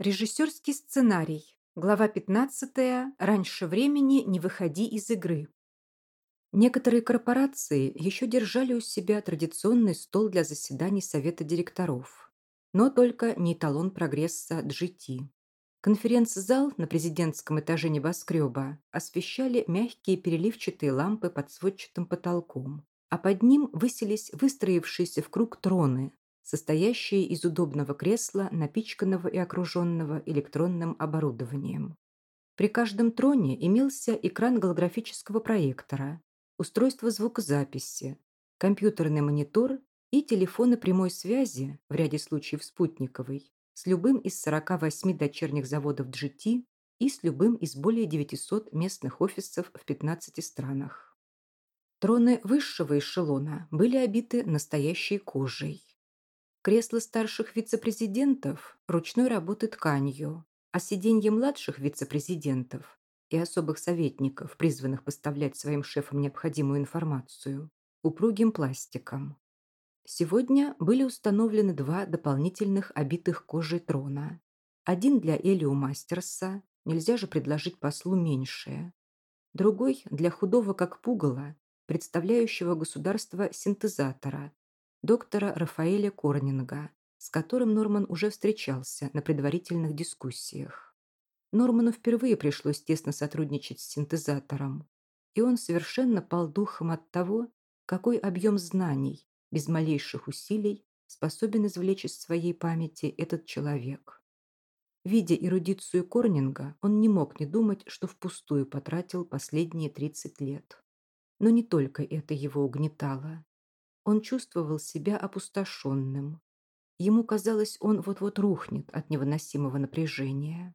Режиссерский сценарий. Глава 15. Раньше времени не выходи из игры. Некоторые корпорации еще держали у себя традиционный стол для заседаний совета директоров, но только не эталон прогресса GT. Конференц-зал на президентском этаже небоскреба освещали мягкие переливчатые лампы под сводчатым потолком, а под ним высились выстроившиеся в круг троны, состоящие из удобного кресла, напичканного и окруженного электронным оборудованием. При каждом троне имелся экран голографического проектора, устройство звукозаписи, компьютерный монитор и телефоны прямой связи, в ряде случаев спутниковой, с любым из 48 дочерних заводов GT и с любым из более 900 местных офисов в 15 странах. Троны высшего эшелона были обиты настоящей кожей. Кресло старших вице-президентов ручной работы тканью, а сиденье младших вице-президентов и особых советников, призванных поставлять своим шефам необходимую информацию, упругим пластиком. Сегодня были установлены два дополнительных обитых кожей трона. Один для Элио Мастерса, нельзя же предложить послу меньшее. Другой для худого как пугало, представляющего государство синтезатора, доктора Рафаэля Корнинга, с которым Норман уже встречался на предварительных дискуссиях. Норману впервые пришлось тесно сотрудничать с синтезатором, и он совершенно пал духом от того, какой объем знаний, без малейших усилий, способен извлечь из своей памяти этот человек. Видя эрудицию Корнинга, он не мог не думать, что впустую потратил последние 30 лет. Но не только это его угнетало. Он чувствовал себя опустошенным. Ему казалось, он вот-вот рухнет от невыносимого напряжения.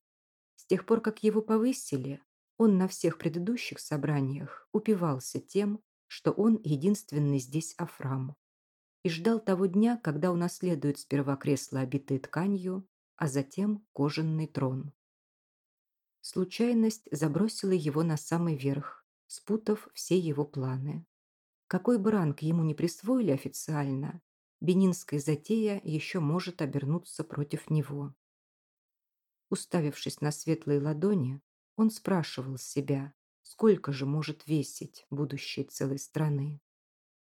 С тех пор, как его повысили, он на всех предыдущих собраниях упивался тем, что он единственный здесь Афрам. И ждал того дня, когда унаследует сперва кресло, обитое тканью, а затем кожаный трон. Случайность забросила его на самый верх, спутав все его планы. Какой бы ранг ему не присвоили официально, бенинская затея еще может обернуться против него. Уставившись на светлые ладони, он спрашивал себя, сколько же может весить будущее целой страны.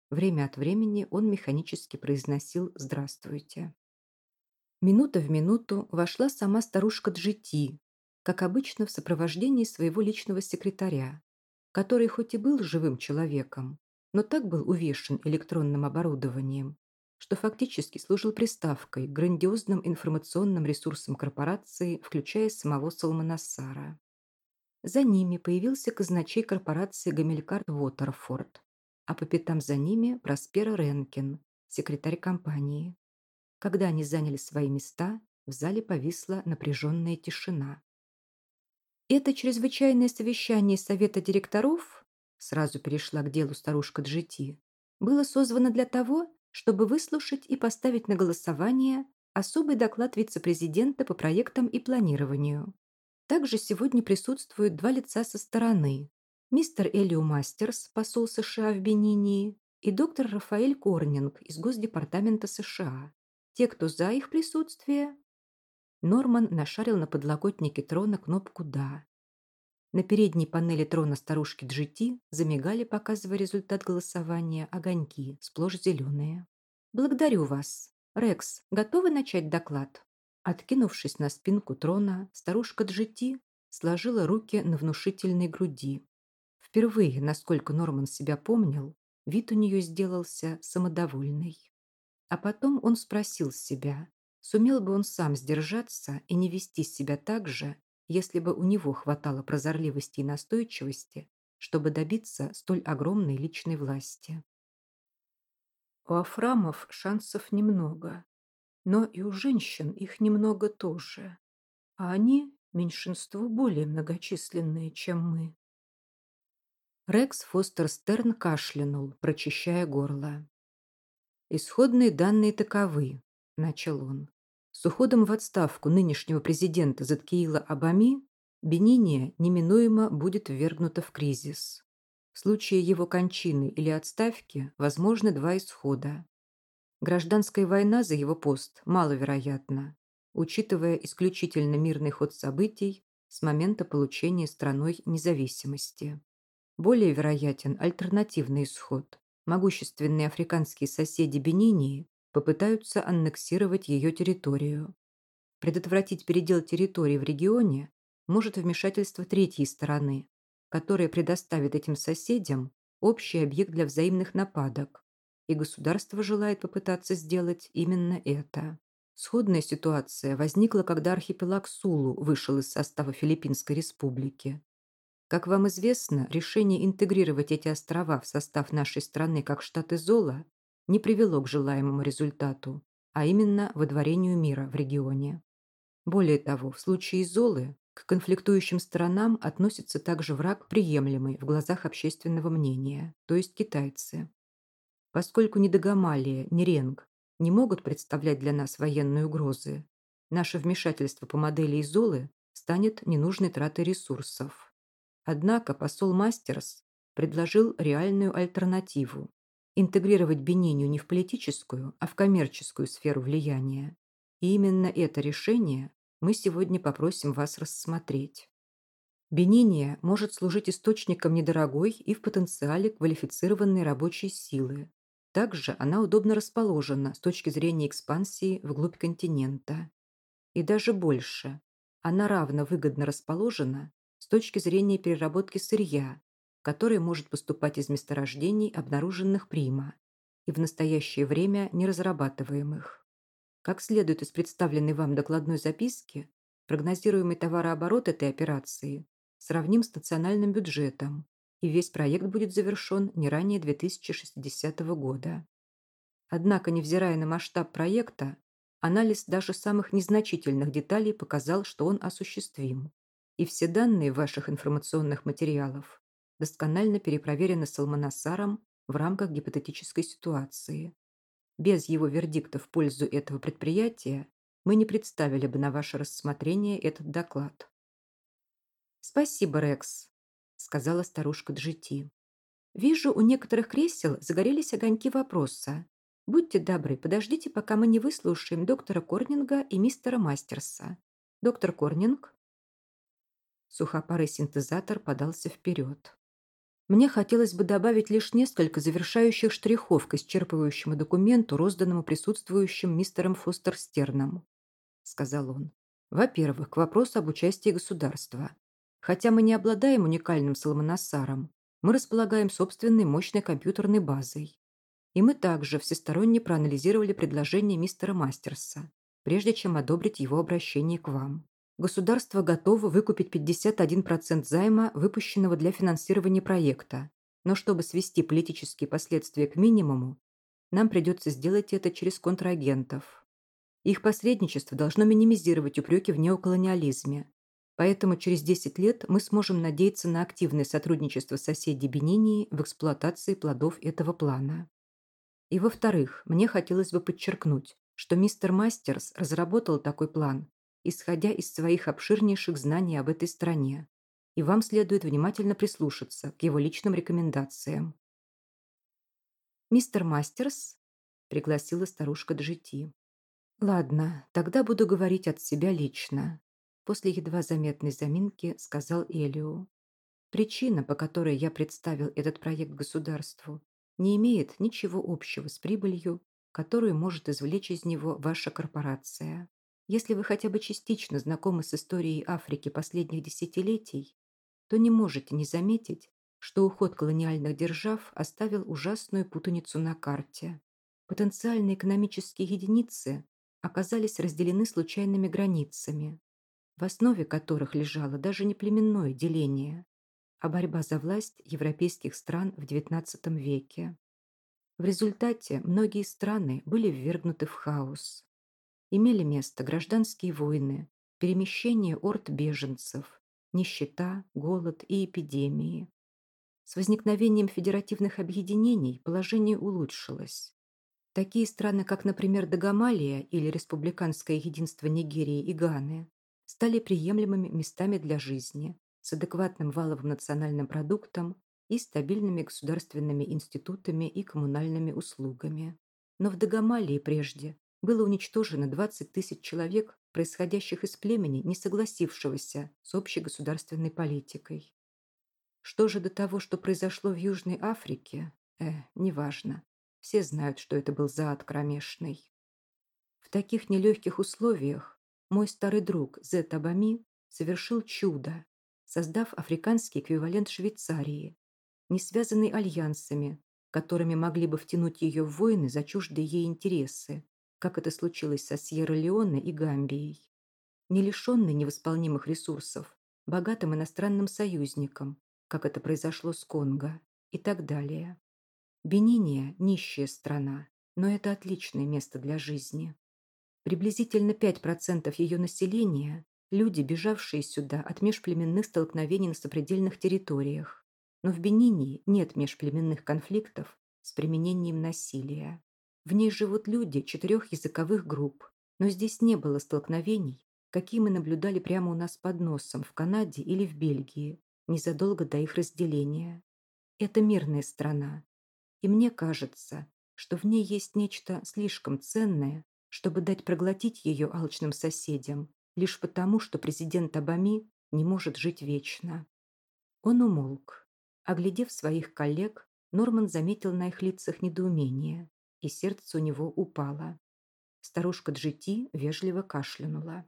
Время от времени он механически произносил «Здравствуйте». Минута в минуту вошла сама старушка Джити, как обычно в сопровождении своего личного секретаря, который хоть и был живым человеком, но так был увешан электронным оборудованием, что фактически служил приставкой грандиозным информационным ресурсам корпорации, включая самого Салманасара. За ними появился казначей корпорации Гамилькард Уотерфорд, а по пятам за ними Проспера Ренкин, секретарь компании. Когда они заняли свои места, в зале повисла напряженная тишина. Это чрезвычайное совещание Совета директоров сразу перешла к делу старушка Джити, было созвано для того, чтобы выслушать и поставить на голосование особый доклад вице-президента по проектам и планированию. Также сегодня присутствуют два лица со стороны. Мистер Элио Мастерс, посол США в Бенинии, и доктор Рафаэль Корнинг из Госдепартамента США. Те, кто за их присутствие... Норман нашарил на подлокотнике трона кнопку «Да» На передней панели трона старушки GT замигали, показывая результат голосования, огоньки, сплошь зеленые. «Благодарю вас. Рекс, готовы начать доклад?» Откинувшись на спинку трона, старушка GT сложила руки на внушительной груди. Впервые, насколько Норман себя помнил, вид у нее сделался самодовольный. А потом он спросил себя, сумел бы он сам сдержаться и не вести себя так же, если бы у него хватало прозорливости и настойчивости, чтобы добиться столь огромной личной власти. У Афрамов шансов немного, но и у женщин их немного тоже, а они меньшинство более многочисленные, чем мы. Рекс Фостер Стерн кашлянул, прочищая горло. «Исходные данные таковы», — начал он. С уходом в отставку нынешнего президента Заткиила Абами Бениния неминуемо будет ввергнута в кризис. В случае его кончины или отставки возможны два исхода. Гражданская война за его пост маловероятна. учитывая исключительно мирный ход событий с момента получения страной независимости. Более вероятен альтернативный исход. Могущественные африканские соседи Бенинии попытаются аннексировать ее территорию. Предотвратить передел территории в регионе может вмешательство третьей стороны, которая предоставит этим соседям общий объект для взаимных нападок, и государство желает попытаться сделать именно это. Сходная ситуация возникла, когда архипелаг Сулу вышел из состава Филиппинской республики. Как вам известно, решение интегрировать эти острова в состав нашей страны как штат Изола не привело к желаемому результату, а именно выдворению мира в регионе. Более того, в случае Изолы к конфликтующим сторонам относится также враг приемлемый в глазах общественного мнения, то есть китайцы. Поскольку ни Дагомалия, ни Ренг не могут представлять для нас военные угрозы, наше вмешательство по модели Изолы станет ненужной тратой ресурсов. Однако посол Мастерс предложил реальную альтернативу – интегрировать Бенинию не в политическую, а в коммерческую сферу влияния. И именно это решение мы сегодня попросим вас рассмотреть. Бениния может служить источником недорогой и в потенциале квалифицированной рабочей силы, также она удобно расположена с точки зрения экспансии вглубь континента. И даже больше, она равно выгодно расположена с точки зрения переработки сырья, которое может поступать из месторождений, обнаруженных прима, и в настоящее время неразрабатываемых. Как следует из представленной вам докладной записки, прогнозируемый товарооборот этой операции сравним с национальным бюджетом, и весь проект будет завершен не ранее 2060 года. Однако, невзирая на масштаб проекта, анализ даже самых незначительных деталей показал, что он осуществим. И все данные ваших информационных материалов досконально перепроверены Салманасаром в рамках гипотетической ситуации. Без его вердикта в пользу этого предприятия мы не представили бы на ваше рассмотрение этот доклад. Спасибо, Рекс, сказала старушка Джити. «Вижу, у некоторых кресел загорелись огоньки вопроса. Будьте добры, подождите, пока мы не выслушаем доктора Корнинга и мистера Мастерса. Доктор Корнинг?» Сухопарый синтезатор подался вперед. Мне хотелось бы добавить лишь несколько завершающих штрихов к исчерпывающему документу, розданному присутствующим мистером Фостерстерном, сказал он. Во-первых, к вопросу об участии государства. Хотя мы не обладаем уникальным Соломоносаром, мы располагаем собственной мощной компьютерной базой. И мы также всесторонне проанализировали предложение мистера Мастерса, прежде чем одобрить его обращение к вам. Государство готово выкупить 51% займа, выпущенного для финансирования проекта, но чтобы свести политические последствия к минимуму, нам придется сделать это через контрагентов. Их посредничество должно минимизировать упреки в неоколониализме, Поэтому через 10 лет мы сможем надеяться на активное сотрудничество соседей Бенинии в эксплуатации плодов этого плана. И во-вторых, мне хотелось бы подчеркнуть, что мистер Мастерс разработал такой план, исходя из своих обширнейших знаний об этой стране, и вам следует внимательно прислушаться к его личным рекомендациям. «Мистер Мастерс?» – пригласила старушка Джити. «Ладно, тогда буду говорить от себя лично. После едва заметной заминки сказал Элио. Причина, по которой я представил этот проект государству, не имеет ничего общего с прибылью, которую может извлечь из него ваша корпорация. Если вы хотя бы частично знакомы с историей Африки последних десятилетий, то не можете не заметить, что уход колониальных держав оставил ужасную путаницу на карте. Потенциальные экономические единицы оказались разделены случайными границами, в основе которых лежало даже не племенное деление, а борьба за власть европейских стран в XIX веке. В результате многие страны были ввергнуты в хаос. Имели место гражданские войны, перемещение орд беженцев, нищета, голод и эпидемии. С возникновением федеративных объединений положение улучшилось. Такие страны, как, например, Дагомалия или Республиканское единство Нигерии и Ганы, стали приемлемыми местами для жизни с адекватным валовым национальным продуктом и стабильными государственными институтами и коммунальными услугами. Но в Дагомалии прежде было уничтожено 20 тысяч человек происходящих из племени, не согласившегося с общей государственной политикой. Что же до того, что произошло в Южной Африке? Э, неважно. Все знают, что это был зад кромешный. В таких нелегких условиях мой старый друг Зет Абами совершил чудо, создав африканский эквивалент Швейцарии, не связанный альянсами, которыми могли бы втянуть ее в войны за чуждые ей интересы, как это случилось со Сьерра-Леоне и Гамбией. Не лишенный невосполнимых ресурсов, богатым иностранным союзником, как это произошло с Конго, и так далее. Бениния – нищая страна, но это отличное место для жизни. Приблизительно 5% ее населения – люди, бежавшие сюда от межплеменных столкновений на сопредельных территориях, но в Бенинии нет межплеменных конфликтов с применением насилия. В ней живут люди четырех языковых групп, но здесь не было столкновений, какие мы наблюдали прямо у нас под носом в Канаде или в Бельгии, незадолго до их разделения. Это мирная страна, и мне кажется, что в ней есть нечто слишком ценное, чтобы дать проглотить ее алчным соседям, лишь потому, что президент Обами не может жить вечно. Он умолк. Оглядев своих коллег, Норман заметил на их лицах недоумение, и сердце у него упало. Старушка Джити вежливо кашлянула.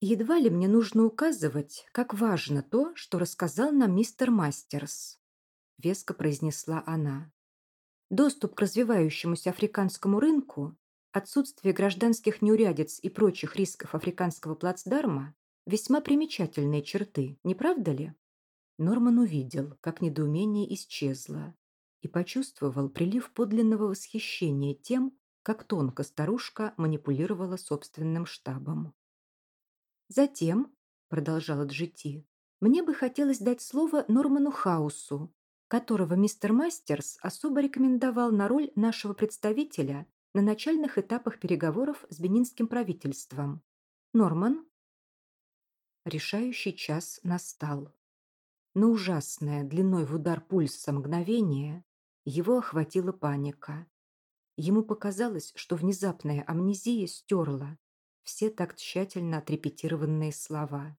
«Едва ли мне нужно указывать, как важно то, что рассказал нам мистер Мастерс», веско произнесла она. «Доступ к развивающемуся африканскому рынку, отсутствие гражданских неурядиц и прочих рисков африканского плацдарма – весьма примечательные черты, не правда ли?» Норман увидел, как недоумение исчезло, и почувствовал прилив подлинного восхищения тем, как тонко старушка манипулировала собственным штабом. «Затем», — продолжала Джити, — «мне бы хотелось дать слово Норману Хаусу, которого мистер Мастерс особо рекомендовал на роль нашего представителя на начальных этапах переговоров с бенинским правительством. Норман?» Решающий час настал. Но ужасное, длиной в удар пульса мгновение, его охватила паника. Ему показалось, что внезапная амнезия стерла все так тщательно отрепетированные слова.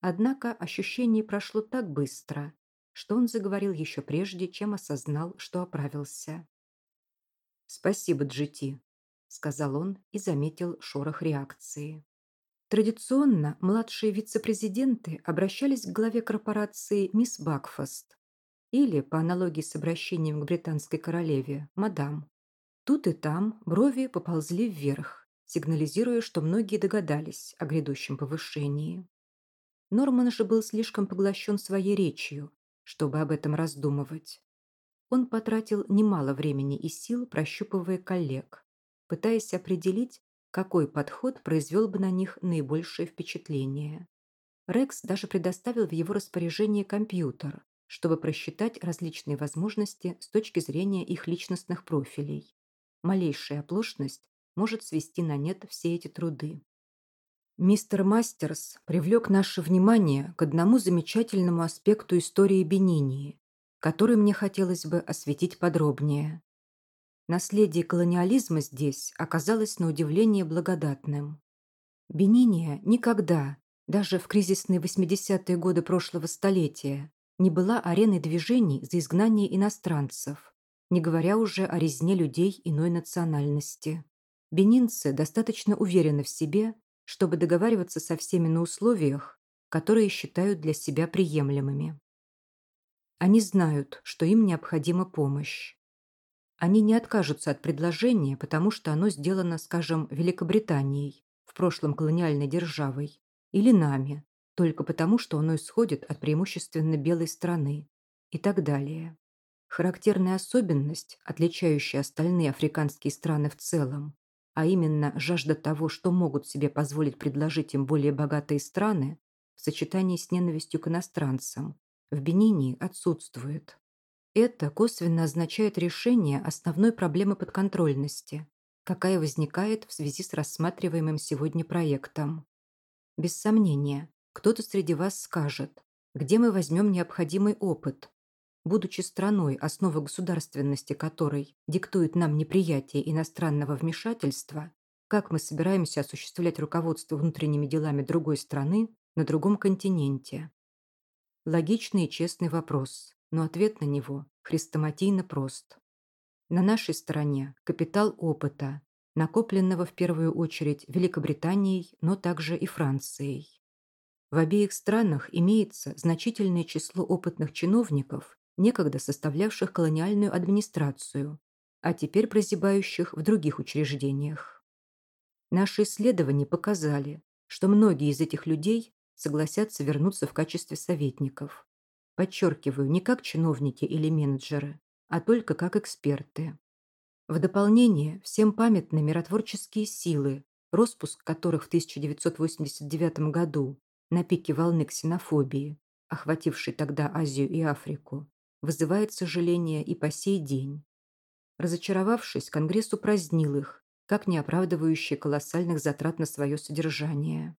Однако ощущение прошло так быстро, что он заговорил еще прежде, чем осознал, что оправился. «Спасибо, Джити», — сказал он и заметил шорох реакции. Традиционно младшие вице-президенты обращались к главе корпорации мисс Бакфаст или, по аналогии с обращением к британской королеве, мадам. Тут и там брови поползли вверх, сигнализируя, что многие догадались о грядущем повышении. Норман же был слишком поглощен своей речью, чтобы об этом раздумывать. Он потратил немало времени и сил, прощупывая коллег, пытаясь определить, какой подход произвел бы на них наибольшее впечатление. Рекс даже предоставил в его распоряжение компьютер, чтобы просчитать различные возможности с точки зрения их личностных профилей. Малейшая оплошность может свести на нет все эти труды. Мистер Мастерс привлек наше внимание к одному замечательному аспекту истории Бенинии, который мне хотелось бы осветить подробнее. Наследие колониализма здесь оказалось на удивление благодатным. Бениния никогда, даже в кризисные 80-е годы прошлого столетия, не была ареной движений за изгнание иностранцев, не говоря уже о резне людей иной национальности. Бенинцы достаточно уверены в себе, чтобы договариваться со всеми на условиях, которые считают для себя приемлемыми. Они знают, что им необходима помощь. Они не откажутся от предложения, потому что оно сделано, скажем, Великобританией, в прошлом колониальной державой, или нами, только потому, что оно исходит от преимущественно белой страны, и так далее. Характерная особенность, отличающая остальные африканские страны в целом, а именно жажда того, что могут себе позволить предложить им более богатые страны, в сочетании с ненавистью к иностранцам, в Бенине отсутствует. Это косвенно означает решение основной проблемы подконтрольности, какая возникает в связи с рассматриваемым сегодня проектом. Без сомнения, кто-то среди вас скажет, где мы возьмем необходимый опыт, будучи страной, основа государственности которой диктует нам неприятие иностранного вмешательства, Как мы собираемся осуществлять руководство внутренними делами другой страны на другом континенте? Логичный и честный вопрос, но ответ на него хрестоматийно прост. На нашей стороне капитал опыта, накопленного в первую очередь Великобританией, но также и Францией. В обеих странах имеется значительное число опытных чиновников, некогда составлявших колониальную администрацию, а теперь прозябающих в других учреждениях. Наши исследования показали, что многие из этих людей согласятся вернуться в качестве советников. Подчеркиваю, не как чиновники или менеджеры, а только как эксперты. В дополнение всем памятны миротворческие силы, распуск которых в 1989 году на пике волны ксенофобии, охватившей тогда Азию и Африку, вызывает сожаление и по сей день. Разочаровавшись, Конгресс упразднил их, как не оправдывающие колоссальных затрат на свое содержание.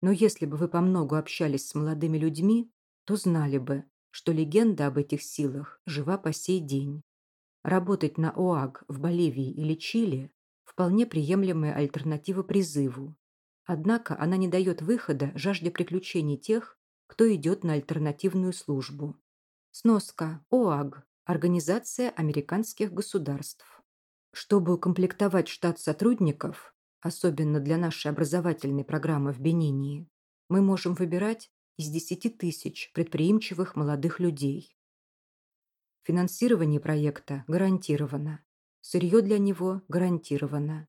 Но если бы вы по многу общались с молодыми людьми, то знали бы, что легенда об этих силах жива по сей день. Работать на ОАГ в Боливии или Чили – вполне приемлемая альтернатива призыву. Однако она не дает выхода жажде приключений тех, кто идет на альтернативную службу. Сноска. ОАГ. Организация американских государств. Чтобы укомплектовать штат сотрудников, особенно для нашей образовательной программы в Бенинии, мы можем выбирать из 10 тысяч предприимчивых молодых людей. Финансирование проекта гарантировано. Сырье для него гарантировано.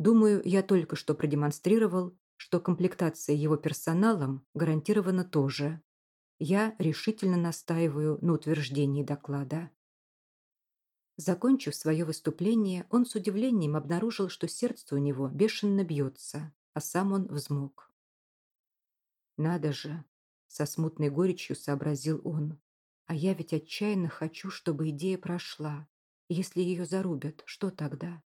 Думаю, я только что продемонстрировал, что комплектация его персоналом гарантирована тоже. Я решительно настаиваю на утверждении доклада. Закончив свое выступление, он с удивлением обнаружил, что сердце у него бешено бьется, а сам он взмок. «Надо же!» – со смутной горечью сообразил он. А я ведь отчаянно хочу, чтобы идея прошла. Если ее зарубят, что тогда?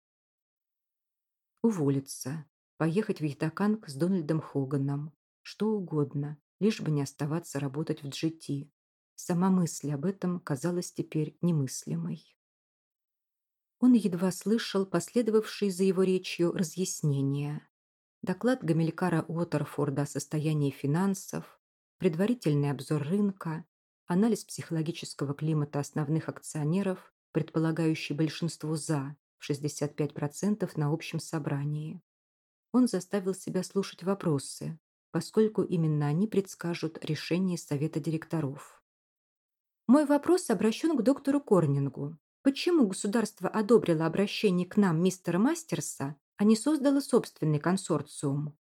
Уволиться, поехать в Ятаканг с Дональдом Хоганом, что угодно, лишь бы не оставаться работать в GT. Сама мысль об этом казалась теперь немыслимой. Он едва слышал последовавшие за его речью разъяснения. Доклад Гамилькара Уотерфорда о состоянии финансов, предварительный обзор рынка, анализ психологического климата основных акционеров, предполагающий большинство «за» в 65% на общем собрании. Он заставил себя слушать вопросы, поскольку именно они предскажут решение совета директоров. Мой вопрос обращен к доктору Корнингу. Почему государство одобрило обращение к нам мистера Мастерса, а не создало собственный консорциум?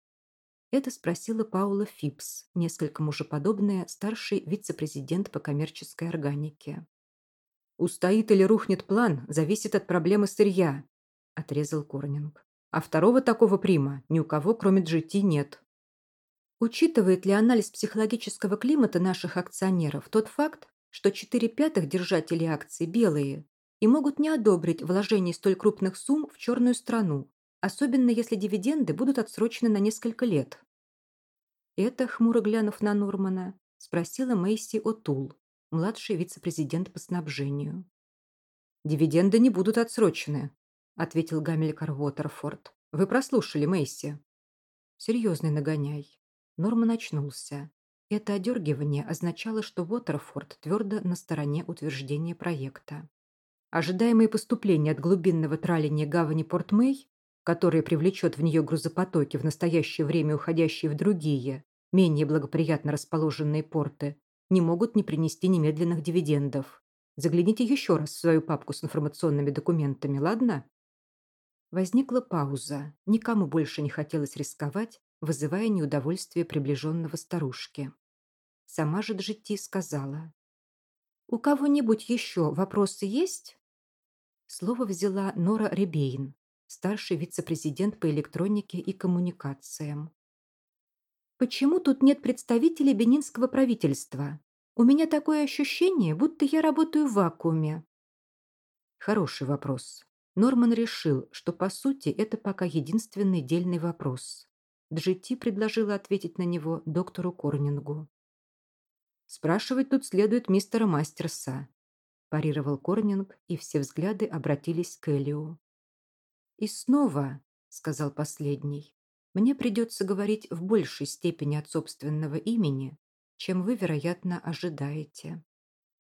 Это спросила Паула Фипс, несколько мужеподобная, старший вице-президент по коммерческой органике. «Устоит или рухнет план, зависит от проблемы сырья», – отрезал Корнинг. «А второго такого прима ни у кого, кроме GT, нет». Учитывает ли анализ психологического климата наших акционеров тот факт, что 4 пятых держателей акций белые и могут не одобрить вложение столь крупных сумм в черную страну, особенно если дивиденды будут отсрочены на несколько лет. Это, хмуро глянув на Нормана, спросила Мэйси Отул, младший вице-президент по снабжению. «Дивиденды не будут отсрочены», — ответил Гамилькар Уотерфорд. «Вы прослушали, Мэйси». «Серьезный нагоняй». Норман очнулся. Это одергивание означало, что Уотерфорд твердо на стороне утверждения проекта. Ожидаемые поступления от глубинного траления гавани Порт-Мэй которое привлечет в нее грузопотоки в настоящее время уходящие в другие, менее благоприятно расположенные порты, не могут не принести немедленных дивидендов. Загляните еще раз в свою папку с информационными документами, ладно? Возникла пауза. Никому больше не хотелось рисковать, вызывая неудовольствие приближенного старушки. Сама же Джити сказала. «У кого-нибудь еще вопросы есть?» Слово взяла Нора Ребейн, старший вице-президент по электронике и коммуникациям. «Почему тут нет представителей бенинского правительства? У меня такое ощущение, будто я работаю в вакууме». Хороший вопрос. Норман решил, что по сути это пока единственный дельный вопрос. Джити предложила ответить на него доктору Корнингу. «Спрашивать тут следует мистера Мастерса», парировал Корнинг, и все взгляды обратились к Элио. И снова, сказал последний, мне придется говорить в большей степени от собственного имени, чем вы, вероятно, ожидаете.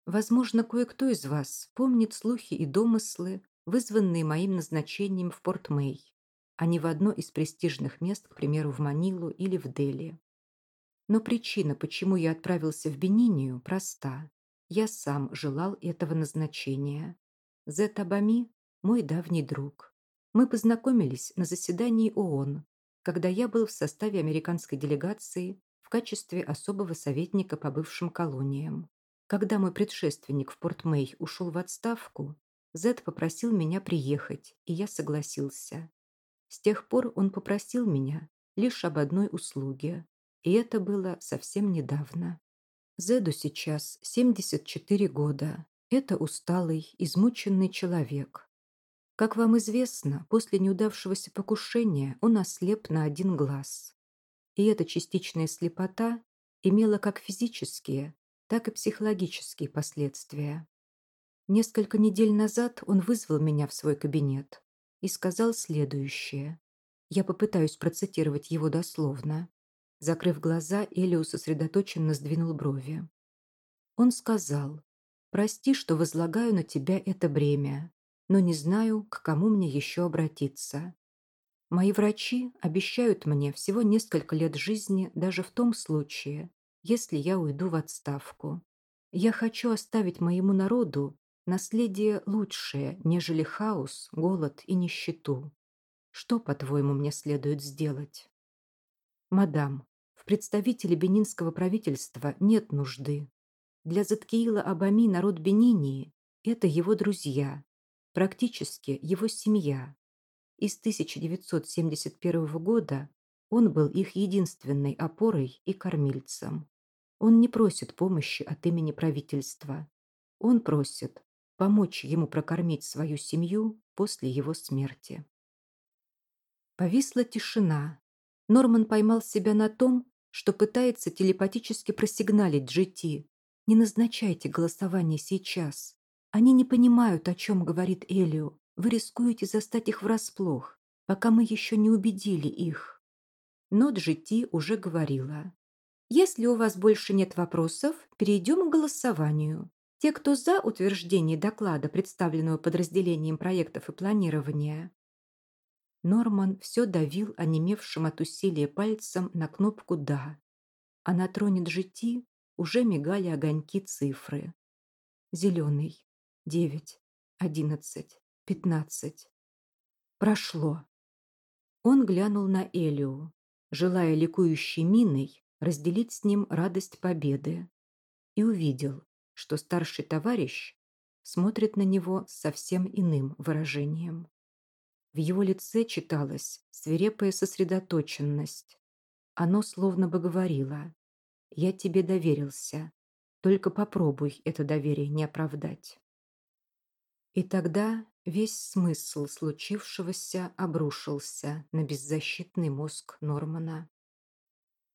Возможно, кое-кто из вас помнит слухи и домыслы, вызванные моим назначением в Порт-Мэй, а не в одно из престижных мест, к примеру, в Манилу или в Дели. Но причина, почему я отправился в Бенинию, проста. Я сам желал этого назначения. Зет Абами – мой давний друг. Мы познакомились на заседании ООН, когда я был в составе американской делегации в качестве особого советника по бывшим колониям. Когда мой предшественник в Порт-Мэй ушел в отставку, Зед попросил меня приехать, и я согласился. С тех пор он попросил меня лишь об одной услуге, и это было совсем недавно. Зеду сейчас 74 года. Это усталый, измученный человек. Как вам известно, после неудавшегося покушения он ослеп на один глаз. И эта частичная слепота имела как физические, так и психологические последствия. Несколько недель назад он вызвал меня в свой кабинет и сказал следующее. Я попытаюсь процитировать его дословно. Закрыв глаза, Элио сосредоточенно сдвинул брови. Он сказал, «Прости, что возлагаю на тебя это бремя, но не знаю, к кому мне еще обратиться. Мои врачи обещают мне всего несколько лет жизни даже в том случае, если я уйду в отставку. Я хочу оставить моему народу наследие лучшее, нежели хаос, голод и нищету. Что, по-твоему, мне следует сделать? Мадам, в представителе бенинского правительства нет нужды. Для Заткиила Абами народ Бенинии – это его друзья, практически его семья. И с 1971 года он был их единственной опорой и кормильцем. Он не просит помощи от имени правительства. Он просит помочь ему прокормить свою семью после его смерти. Повисла тишина. Норман поймал себя на том, что пытается телепатически просигналить GT. «Не назначайте голосование сейчас. Они не понимают, о чем говорит Элио. Вы рискуете застать их врасплох, пока мы еще не убедили их». Но GT уже говорила. Если у вас больше нет вопросов, перейдем к голосованию. Те, кто за утверждение доклада, представленного подразделением проектов и планирования. Норман все давил онемевшим от усилия пальцем на кнопку «Да», а на троне GT уже мигали огоньки цифры. Зеленый. Девять. Одиннадцать. Пятнадцать. Прошло. Он глянул на Элиу, желая ликующей миной разделить с ним радость победы, и увидел, что старший товарищ смотрит на него с совсем иным выражением. В его лице читалась свирепая сосредоточенность. Оно словно бы говорило «Я тебе доверился, только попробуй это доверие не оправдать». И тогда весь смысл случившегося обрушился на беззащитный мозг Нормана.